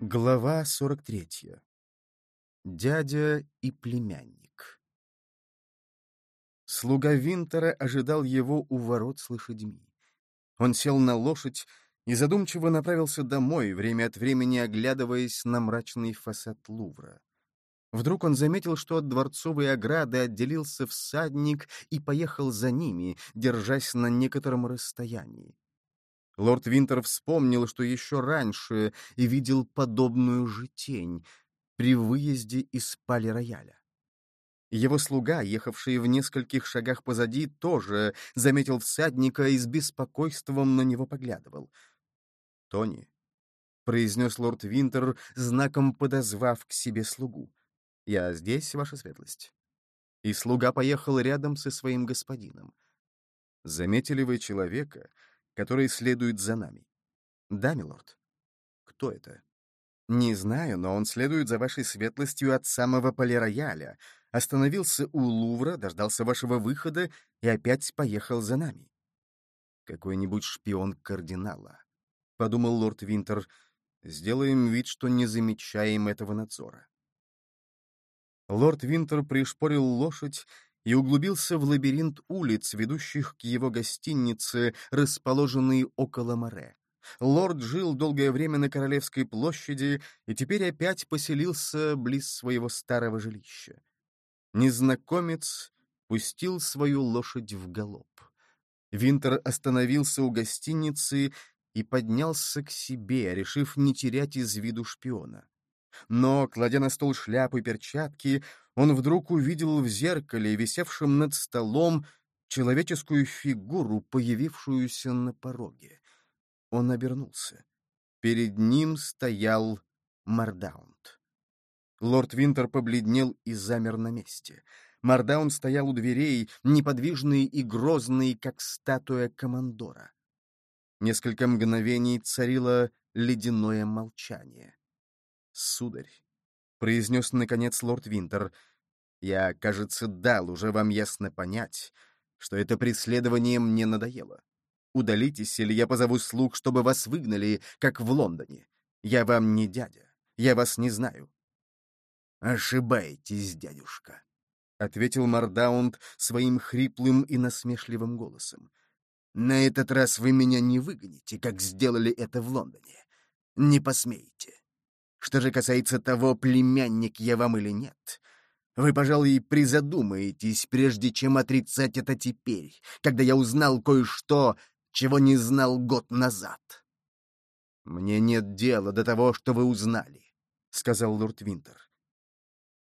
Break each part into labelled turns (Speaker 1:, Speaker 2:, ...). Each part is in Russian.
Speaker 1: Глава 43. Дядя и племянник. Слуга Винтера ожидал его у ворот с лошадьми. Он сел на лошадь и задумчиво направился домой, время от времени оглядываясь на мрачный фасад Лувра. Вдруг он заметил, что от дворцовой ограды отделился всадник и поехал за ними, держась на некотором расстоянии. Лорд Винтер вспомнил, что еще раньше и видел подобную же тень при выезде из пали-рояля. Его слуга, ехавший в нескольких шагах позади, тоже заметил всадника и с беспокойством на него поглядывал. «Тони», — произнес лорд Винтер, знаком подозвав к себе слугу, — «я здесь, ваша светлость». И слуга поехал рядом со своим господином. «Заметили вы человека, который следует за нами. Да, милорд. Кто это? Не знаю, но он следует за вашей светлостью от самого полирояля, остановился у Лувра, дождался вашего выхода и опять поехал за нами. Какой-нибудь шпион кардинала. Подумал лорд Винтер, сделаем вид, что не замечаем этого надзора. Лорд Винтер пришпорил лошадь и углубился в лабиринт улиц, ведущих к его гостинице, расположенной около море. Лорд жил долгое время на Королевской площади и теперь опять поселился близ своего старого жилища. Незнакомец пустил свою лошадь в галоп. Винтер остановился у гостиницы и поднялся к себе, решив не терять из виду шпиона. Но, кладя на стол шляпу и перчатки, он вдруг увидел в зеркале, висевшем над столом, человеческую фигуру, появившуюся на пороге. Он обернулся. Перед ним стоял Мардаунд. Лорд Винтер побледнел и замер на месте. Мардаунд стоял у дверей, неподвижный и грозный, как статуя командора. Несколько мгновений царило ледяное молчание. «Сударь», — произнес, наконец, лорд Винтер, — «я, кажется, дал уже вам ясно понять, что это преследование мне надоело. Удалитесь, или я позову слуг, чтобы вас выгнали, как в Лондоне. Я вам не дядя, я вас не знаю». «Ошибаетесь, дядюшка», — ответил Мардаунд своим хриплым и насмешливым голосом. «На этот раз вы меня не выгоните, как сделали это в Лондоне. Не посмеете. Что же касается того, племянник я вам или нет, вы, пожалуй, призадумаетесь, прежде чем отрицать это теперь, когда я узнал кое-что, чего не знал год назад. «Мне нет дела до того, что вы узнали», — сказал лорд Винтер.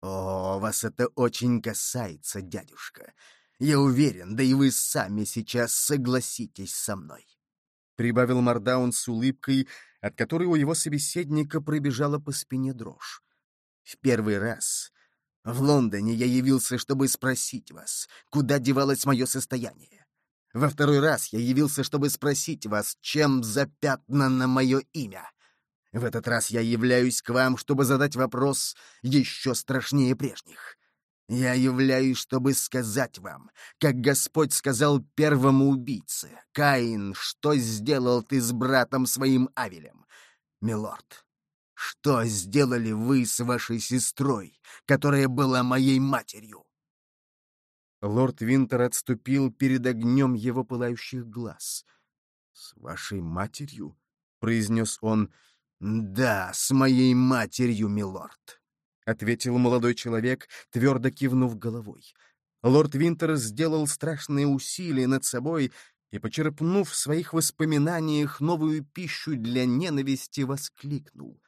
Speaker 1: «О, вас это очень касается, дядюшка. Я уверен, да и вы сами сейчас согласитесь со мной», — прибавил Мардаун с улыбкой, от которой у его собеседника пробежала по спине дрожь. «В первый раз в Лондоне я явился, чтобы спросить вас, куда девалось мое состояние. Во второй раз я явился, чтобы спросить вас, чем запятнано мое имя. В этот раз я являюсь к вам, чтобы задать вопрос еще страшнее прежних. Я являюсь, чтобы сказать вам, как Господь сказал первому убийце, «Каин, что сделал ты с братом своим Авелем?» «Милорд, что сделали вы с вашей сестрой, которая была моей матерью?» Лорд Винтер отступил перед огнем его пылающих глаз. «С вашей матерью?» — произнес он. «Да, с моей матерью, милорд». — ответил молодой человек, твердо кивнув головой. Лорд Винтер сделал страшные усилия над собой и, почерпнув в своих воспоминаниях новую пищу для ненависти, воскликнул.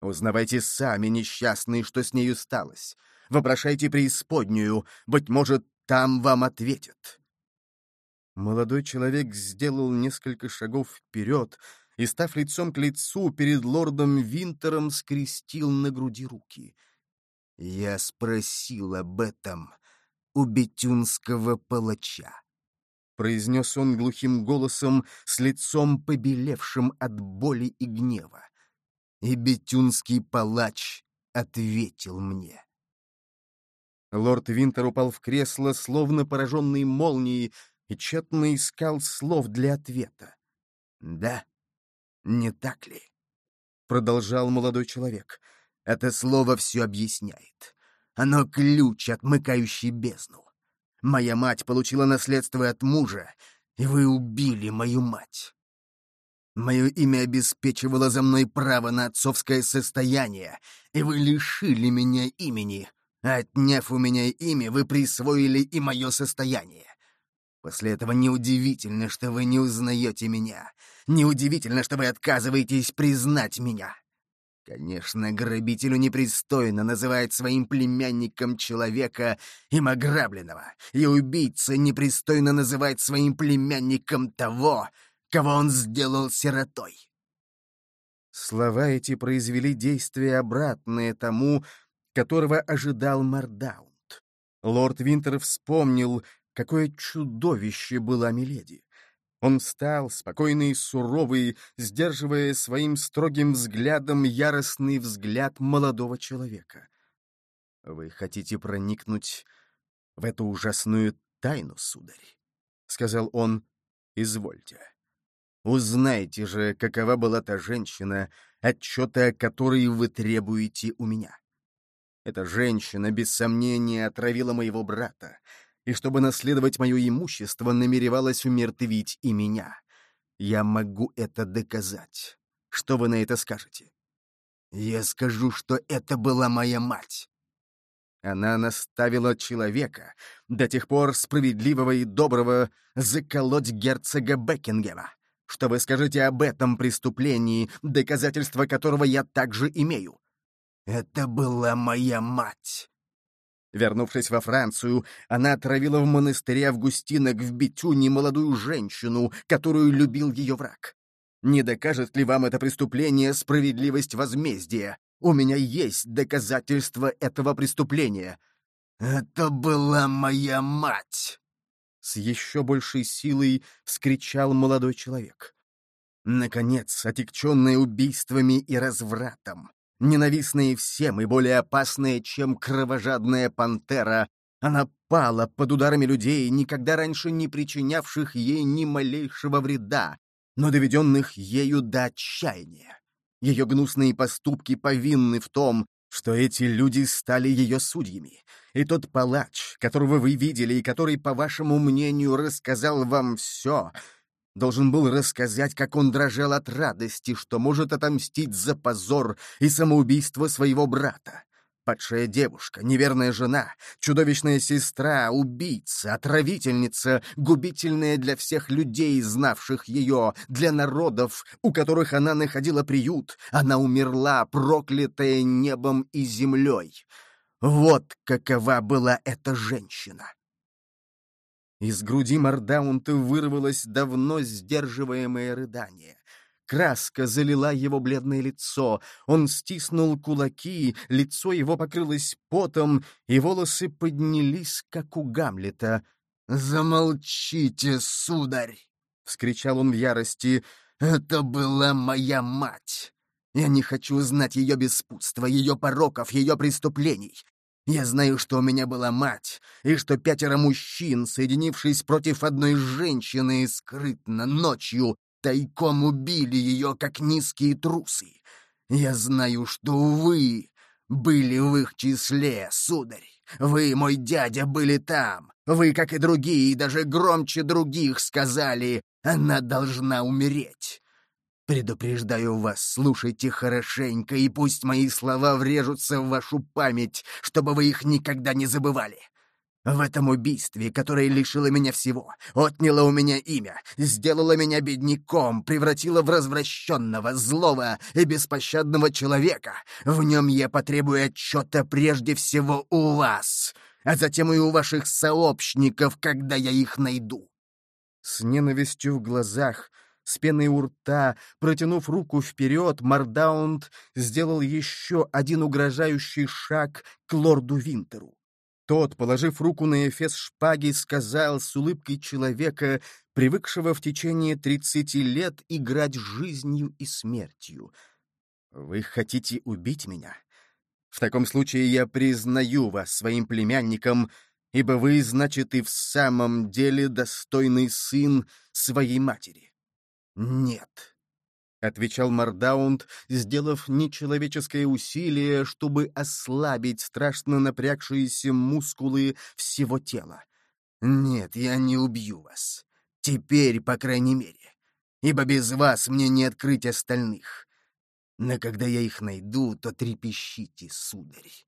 Speaker 1: «Узнавайте сами, несчастные, что с нею сталось. Вопрошайте преисподнюю, быть может, там вам ответят». Молодой человек сделал несколько шагов вперед, и, став лицом к лицу, перед лордом Винтером скрестил на груди руки. «Я спросил об этом у бетюнского палача», — произнес он глухим голосом с лицом побелевшим от боли и гнева. И бетюнский палач ответил мне. Лорд Винтер упал в кресло, словно пораженный молнией, и тщетно искал слов для ответа. «Да», не так ли? продолжал молодой человек. «Это слово все объясняет. Оно ключ, отмыкающий бездну. Моя мать получила наследство от мужа, и вы убили мою мать. Мое имя обеспечивало за мной право на отцовское состояние, и вы лишили меня имени. Отняв у меня имя, вы присвоили и мое состояние. После этого неудивительно, что вы не узнаете меня. Неудивительно, что вы отказываетесь признать меня. Конечно, грабителю непристойно называть своим племянником человека им ограбленного, и убийце непристойно называть своим племянником того, кого он сделал сиротой. Слова эти произвели действие обратное тому, которого ожидал Мардаунд. Лорд Винтер вспомнил, какое чудовище была Миледи. Он встал, спокойный и суровый, сдерживая своим строгим взглядом яростный взгляд молодого человека. «Вы хотите проникнуть в эту ужасную тайну, сударь?» — сказал он. «Извольте». Узнайте же, какова была та женщина, отчета о которой вы требуете у меня. Эта женщина, без сомнения, отравила моего брата, и чтобы наследовать мое имущество, намеревалась умертвить и меня. Я могу это доказать. Что вы на это скажете? Я скажу, что это была моя мать. Она наставила человека, до тех пор справедливого и доброго, заколоть герцога Бекингема что вы скажете об этом преступлении, доказательства которого я также имею. Это была моя мать. Вернувшись во Францию, она отравила в монастыре Августинок в Бетюне молодую женщину, которую любил ее враг. Не докажет ли вам это преступление справедливость возмездия? У меня есть доказательства этого преступления. Это была моя мать с еще большей силой вскричал молодой человек. Наконец, отягченная убийствами и развратом, ненавистная всем и более опасная, чем кровожадная пантера, она пала под ударами людей, никогда раньше не причинявших ей ни малейшего вреда, но доведенных ею до отчаяния. Ее гнусные поступки повинны в том, что эти люди стали ее судьями, и тот палач, которого вы видели и который, по вашему мнению, рассказал вам все, должен был рассказать, как он дрожал от радости, что может отомстить за позор и самоубийство своего брата. Падшая девушка, неверная жена, чудовищная сестра, убийца, отравительница, губительная для всех людей, знавших ее, для народов, у которых она находила приют, она умерла, проклятая небом и землей. Вот какова была эта женщина. Из груди Мардаунта вырвалось давно сдерживаемое рыдание. Краска залила его бледное лицо. Он стиснул кулаки, лицо его покрылось потом, и волосы поднялись, как у Гамлета. «Замолчите, сударь!» — вскричал он в ярости. «Это была моя мать! Я не хочу знать ее беспутства, ее пороков, ее преступлений. Я знаю, что у меня была мать, и что пятеро мужчин, соединившись против одной женщины скрытно ночью, тайком убили ее, как низкие трусы. Я знаю, что вы были в их числе, сударь. Вы, мой дядя, были там. Вы, как и другие, даже громче других сказали, она должна умереть. Предупреждаю вас, слушайте хорошенько, и пусть мои слова врежутся в вашу память, чтобы вы их никогда не забывали. В этом убийстве, которое лишило меня всего, отняло у меня имя, сделало меня бедняком, превратило в развращенного, злого и беспощадного человека. В нем я потребую отчета прежде всего у вас, а затем и у ваших сообщников, когда я их найду. С ненавистью в глазах, с пеной у рта, протянув руку вперед, Мардаунд сделал еще один угрожающий шаг к лорду Винтеру. Тот, положив руку на эфес шпаги, сказал с улыбкой человека, привыкшего в течение тридцати лет играть жизнью и смертью. «Вы хотите убить меня? В таком случае я признаю вас своим племянником, ибо вы, значит, и в самом деле достойный сын своей матери». «Нет», — отвечал Мардаунд, сделав нечеловеческое усилие, чтобы ослабить страшно напрягшиеся мускулы всего тела. «Нет, я не убью вас. Теперь, по крайней мере. Ибо без вас мне не открыть остальных. Но когда я их найду, то трепещите, сударь.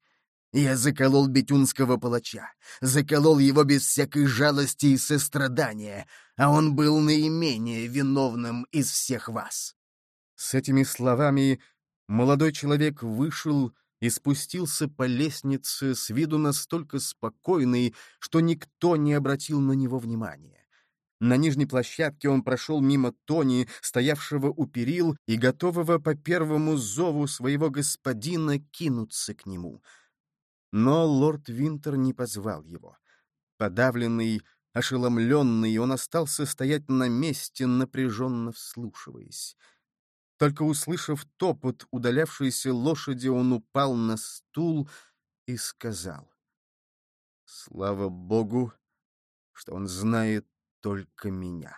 Speaker 1: Я заколол бетюнского палача, заколол его без всякой жалости и сострадания, а он был наименее виновным из всех вас. С этими словами молодой человек вышел и спустился по лестнице с виду настолько спокойный, что никто не обратил на него внимания. На нижней площадке он прошел мимо Тони, стоявшего у перил и готового по первому зову своего господина кинуться к нему. Но лорд Винтер не позвал его. Подавленный, ошеломленный, он остался стоять на месте, напряженно вслушиваясь. Только услышав топот удалявшейся лошади, он упал на стул и сказал. «Слава Богу, что он знает только меня».